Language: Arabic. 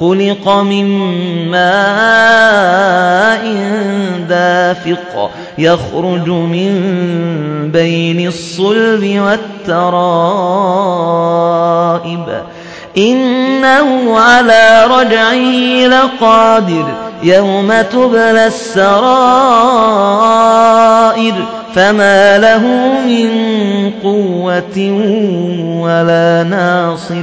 خلق من ماء دافق يخرج من بين الصلب والترائب. إنه على رجعه لقادر يوم تبلى السرائر. فما له من قوة ولا ناصر.